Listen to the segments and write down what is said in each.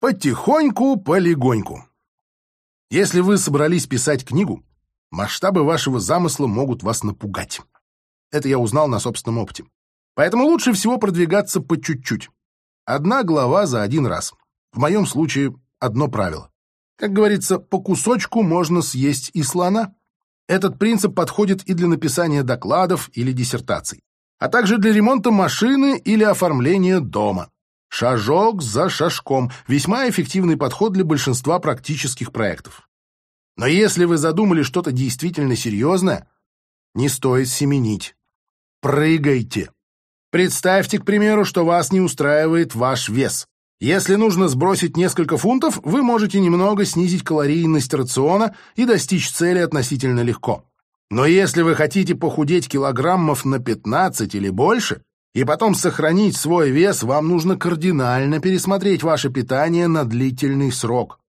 Потихоньку, полегоньку. Если вы собрались писать книгу, масштабы вашего замысла могут вас напугать. Это я узнал на собственном опыте. Поэтому лучше всего продвигаться по чуть-чуть. Одна глава за один раз. В моем случае одно правило. Как говорится, по кусочку можно съесть и слона. Этот принцип подходит и для написания докладов или диссертаций, а также для ремонта машины или оформления дома. Шажок за шажком – весьма эффективный подход для большинства практических проектов. Но если вы задумали что-то действительно серьезное, не стоит семенить. Прыгайте. Представьте, к примеру, что вас не устраивает ваш вес. Если нужно сбросить несколько фунтов, вы можете немного снизить калорийность рациона и достичь цели относительно легко. Но если вы хотите похудеть килограммов на 15 или больше, и потом сохранить свой вес, вам нужно кардинально пересмотреть ваше питание на длительный срок.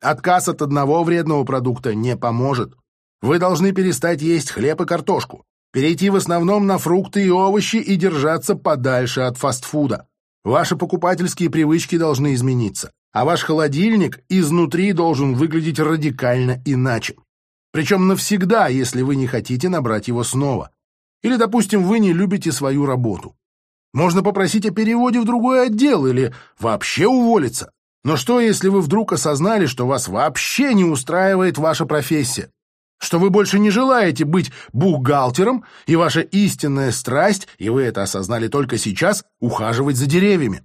Отказ от одного вредного продукта не поможет. Вы должны перестать есть хлеб и картошку, перейти в основном на фрукты и овощи и держаться подальше от фастфуда. Ваши покупательские привычки должны измениться, а ваш холодильник изнутри должен выглядеть радикально иначе. Причем навсегда, если вы не хотите набрать его снова. Или, допустим, вы не любите свою работу. Можно попросить о переводе в другой отдел или вообще уволиться. Но что, если вы вдруг осознали, что вас вообще не устраивает ваша профессия? что вы больше не желаете быть бухгалтером, и ваша истинная страсть, и вы это осознали только сейчас, ухаживать за деревьями.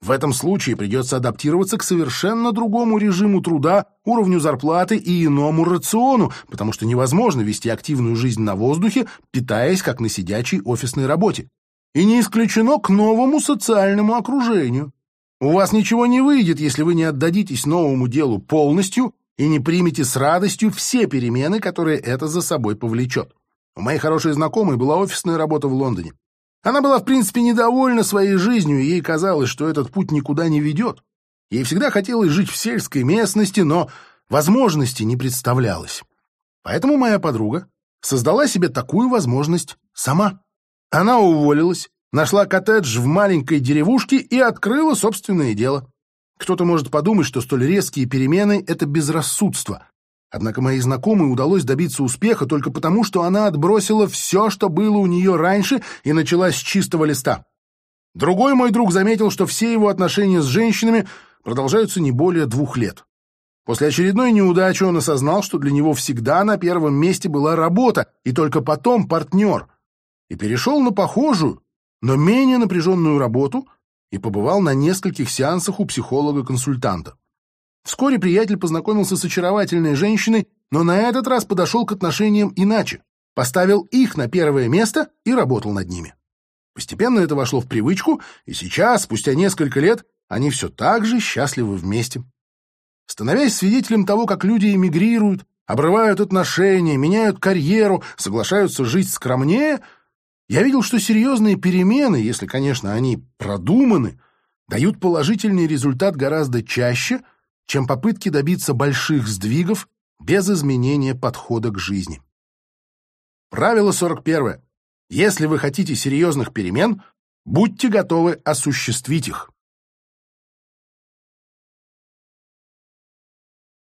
В этом случае придется адаптироваться к совершенно другому режиму труда, уровню зарплаты и иному рациону, потому что невозможно вести активную жизнь на воздухе, питаясь как на сидячей офисной работе. И не исключено к новому социальному окружению. У вас ничего не выйдет, если вы не отдадитесь новому делу полностью и не примете с радостью все перемены, которые это за собой повлечет. У моей хорошей знакомой была офисная работа в Лондоне. Она была, в принципе, недовольна своей жизнью, и ей казалось, что этот путь никуда не ведет. Ей всегда хотелось жить в сельской местности, но возможности не представлялось. Поэтому моя подруга создала себе такую возможность сама. Она уволилась, нашла коттедж в маленькой деревушке и открыла собственное дело. Кто-то может подумать, что столь резкие перемены — это безрассудство. Однако моей знакомой удалось добиться успеха только потому, что она отбросила все, что было у нее раньше, и начала с чистого листа. Другой мой друг заметил, что все его отношения с женщинами продолжаются не более двух лет. После очередной неудачи он осознал, что для него всегда на первом месте была работа, и только потом партнер, и перешел на похожую, но менее напряженную работу — и побывал на нескольких сеансах у психолога-консультанта. Вскоре приятель познакомился с очаровательной женщиной, но на этот раз подошел к отношениям иначе, поставил их на первое место и работал над ними. Постепенно это вошло в привычку, и сейчас, спустя несколько лет, они все так же счастливы вместе. Становясь свидетелем того, как люди эмигрируют, обрывают отношения, меняют карьеру, соглашаются жить скромнее — я видел, что серьезные перемены, если, конечно, они продуманы, дают положительный результат гораздо чаще, чем попытки добиться больших сдвигов без изменения подхода к жизни. Правило 41. Если вы хотите серьезных перемен, будьте готовы осуществить их.